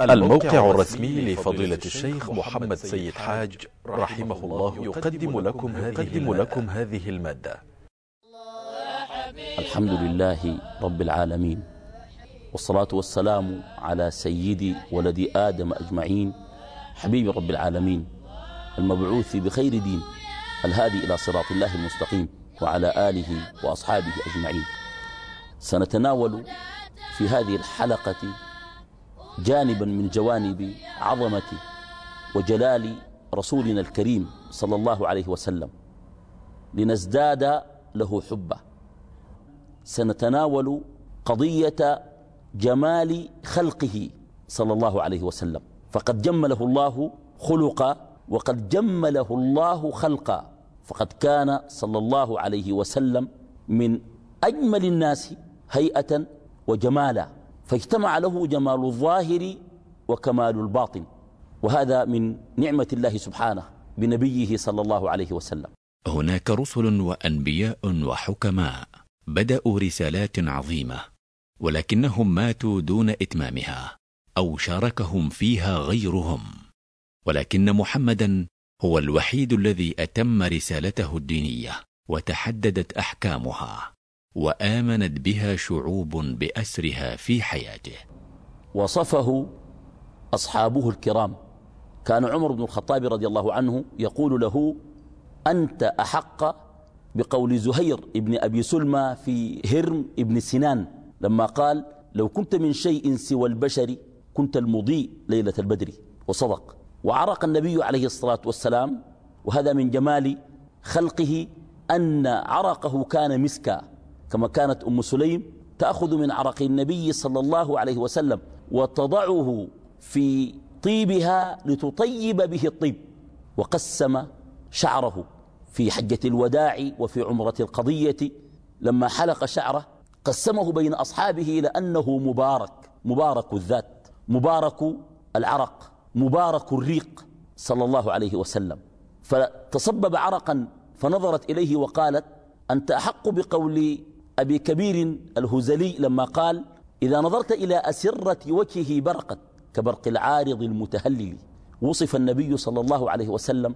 الموقع الرسمي لفضيلة الشيخ محمد سيد حاج رحمه الله يقدم لكم هذه, لكم هذه ا ل م ا د ة الحمد لله رب العالمين والصلاة والسلام على سيد ولد آدم أجمعين حبيب رب العالمين المبعوث بخير دين الهادي إلى صراط الله المستقيم وعلى آله وأصحابه أجمعين. سنتناول في هذه الحلقة جانبا من جوانب عظمة وجلال رسولنا الكريم صلى الله عليه وسلم. لنزداد له حبه. سنتناول قضية جمال خلقه صلى الله عليه وسلم. فقد جمله الله خلقا وقد جمله الله خلقا. فقد كان صلى الله عليه وسلم من أجمل الناس هيئة وجمالا. فاجتمع له جمال الظاهر وكمال الباطن وهذا من نعمة الله سبحانه بنبيه صلى الله عليه وسلم. هناك رسل وأنبياء وحكماء بدأوا رسالات عظيمة ولكنهم ماتوا دون إتمامها أو شاركهم فيها غيرهم. ولكن محمدا هو الوحيد الذي أتم رسالته الدينية وتحددت أحكامها. وآمنت بها شعوب بأسرها في حياته. وصفه أصحابه الكرام. كان عمر بن الخطاب رضي الله عنه يقول له أنت أحق بقول زهير ابن أبي سلمى في هرم ابن سنان لما قال لو كنت من شيء سوى البشر كنت المضيء ليلة البدر. وصدق. وعرق النبي عليه الصلاة والسلام وهذا من جمال خلقه أن عرقه كان مسكا. كما كانت أم سليم تأخذ من عرق النبي صلى الله عليه وسلم وتضعه في طيبها لتطيب به الطيب وقسم شعره في حجة الوداع وفي عمرة القضية. لما حلق شعره قسمه بين أصحابه لأنه مبارك مبارك الذات مبارك العرق مبارك الريق صلى الله عليه وسلم. فتصبب عرقا فنظرت إليه وقالت أنت أحق بقول أبي كبير الهزلي لما قال إذا نظرت إلى أسرة وجهه برقت كبرق العارض المتهلل وصف النبي صلى الله عليه وسلم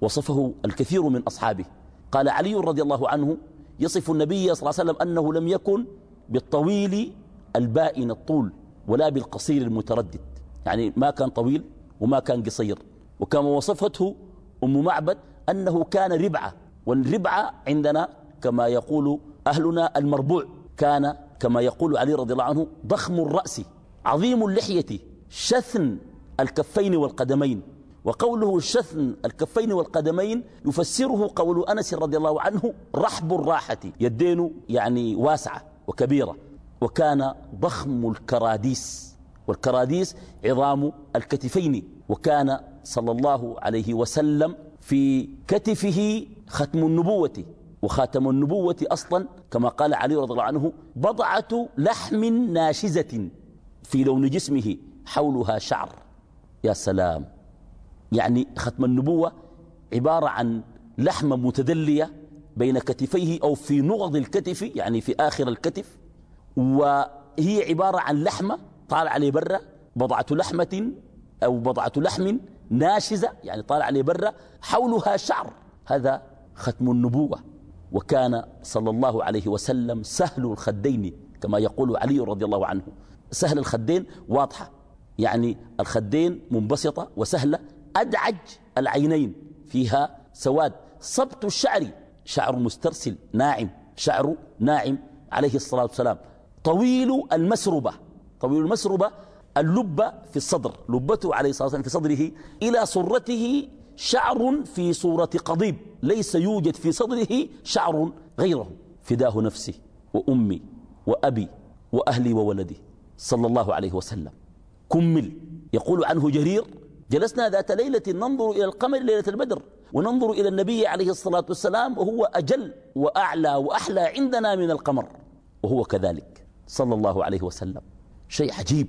وصفه الكثير من أصحابه. قال علي رضي الله عنه يصف النبي صلى الله عليه وسلم أنه لم يكن بالطويل البائن الطول ولا بالقصير المتردد. يعني ما كان طويل وما كان قصير. وكما وصفته أم معبد أنه كان ربعة والربعة عندنا كما يقول أهلنا المربوع كان كما يقول علي رضي الله عنه ضخم الرأس عظيم اللحية شثن الكفين والقدمين. وقوله شثن الكفين والقدمين يفسره قول أنس رضي الله عنه رحب الراحة يدين يعني واسعة وكبيرة. وكان ضخم الكراديس والكراديس عظام الكتفين. وكان صلى الله عليه وسلم في كتفه ختم النبوة. وخاتم النبوة أصلا كما قال علي رضي الله عنه بضعة لحم ناشزة في لون جسمه حولها شعر. يا سلام. يعني ختم النبوة عبارة عن لحمة متدلية بين كتفيه أو في نغض الكتف يعني في آخر الكتف. وهي عبارة عن لحمة طالع عليه برا بضعة لحمة أو بضعة لحم ناشزة يعني طالع عليه برا حولها شعر. هذا ختم النبوة. وكان صلى الله عليه وسلم سهل الخدين كما يقول علي رضي الله عنه. سهل الخدين واضحة يعني الخدين منبسطة وسهلة أدعج العينين فيها سواد. صبت الشعر شعر مسترسل ناعم شعر ناعم عليه الصلاة والسلام. طويل المسربة طويل المسربة اللبة في الصدر لبته عليه الصلاة والسلام في صدره إلى صرته شعر في صورة قضيب ليس يوجد في صدره شعر غيره. فداه نفسي وأمي وأبي وأهلي وولدي صلى الله عليه وسلم. كمل. يقول عنه جرير جلسنا ذات ليلة ننظر إلى القمر ليلة البدر وننظر إلى النبي عليه الصلاة والسلام وهو أجل وأعلى وأحلى عندنا من القمر. وهو كذلك صلى الله عليه وسلم. شيء عجيب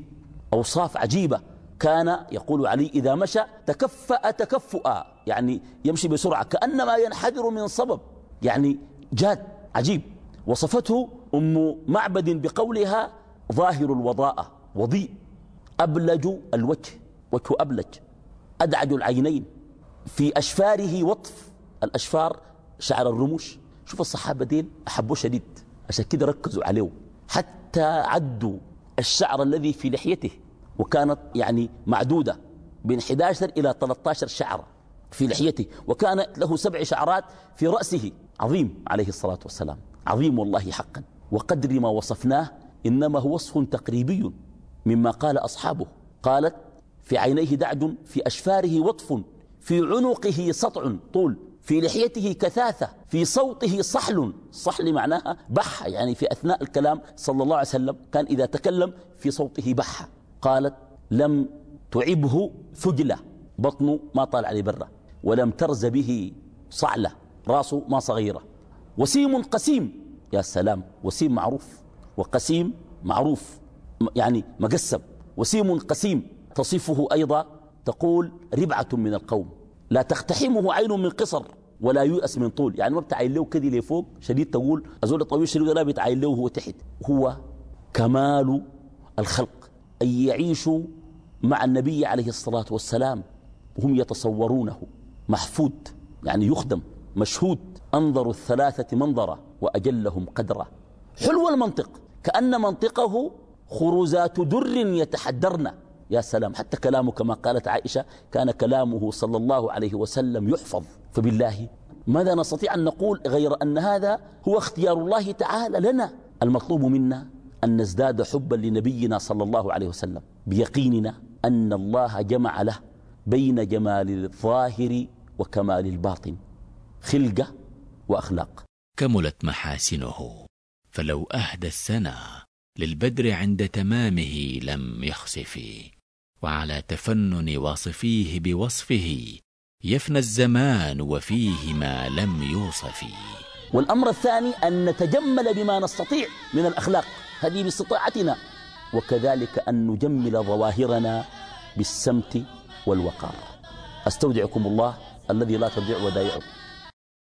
أوصاف عجيبة. كان يقول علي إذا مشى تكفأ تكفؤا. يعني يمشي بسرعة كأنما ينحدر من صبب. يعني جاد عجيب. وصفته أم معبد بقولها ظاهر الوضاءة وضيء. أبلج الوجه وجهه أبلج. أدعج العينين. في أشفاره وطف. الأشفار شعر الرموش. شوف الصحابة دين أحبوه شديد. عشان كده ركزوا عليه. حتى عدوا الشعر الذي في لحيته. وكانت يعني معدودة بين 11 إلى 13 شعرة في لحيته وكان له سبع شعرات في رأسه. عظيم عليه الصلاة والسلام. عظيم والله حقا. وقدر ما وصفناه إنما هو وصف تقريبي مما قال أصحابه. قالت في عينيه دعد في أشفاره وطف في عنقه سطع طول في لحيته كثاثة في صوته صحل. صحل معناها بحة يعني في أثناء الكلام صلى الله عليه وسلم كان إذا تكلم في صوته بحة. قالت لم تعبه ثجلة بطنه ما طال عليه برة ولم ترز به صعلة راسه ما صغيرة. وسيم قسيم يا سلام وسيم معروف وقسيم معروف يعني مقسم. وسيم قسيم تصفه أيضا تقول ربعة من القوم. لا تقتحمه عين من قصر ولا ييأس من طول. يعني ما بتعين له كده لفوق شديد تقول أزول طويل شديد لا بتعين له هو تحت. هو كمال الخلق. أن يعيشوا مع النبي عليه الصلاة والسلام وهم يتصورونه. محفود يعني يخدم مشهود. أنظر الثلاثة منظرة وأجلهم قدرة. حلو المنطق. كأن منطقه خروزات در يتحدرن. يا سلام حتى كلامه كما قالت عائشة كان كلامه صلى الله عليه وسلم يحفظ. فبالله ماذا نستطيع أن نقول غير أن هذا هو اختيار الله تعالى لنا؟ المطلوب منا أن نزداد حبا لنبينا صلى الله عليه وسلم بيقيننا أن الله جمع له بين جمال الظاهر وكمال الباطن خلقة وأخلاق. كملت محاسنه فلو أهدى السنة للبدر عند تمامه لم يخسف وعلى تفنن واصفيه بوصفه يفنى الزمان وفيه ما لم يوصف. والأمر الثاني أن نتجمل بما نستطيع من الأخلاق. هذه باستطاعتنا. وكذلك أن نجمل ظواهرنا بالسمت والوقار. أستودعكم الله الذي لا تضيع ودائعه.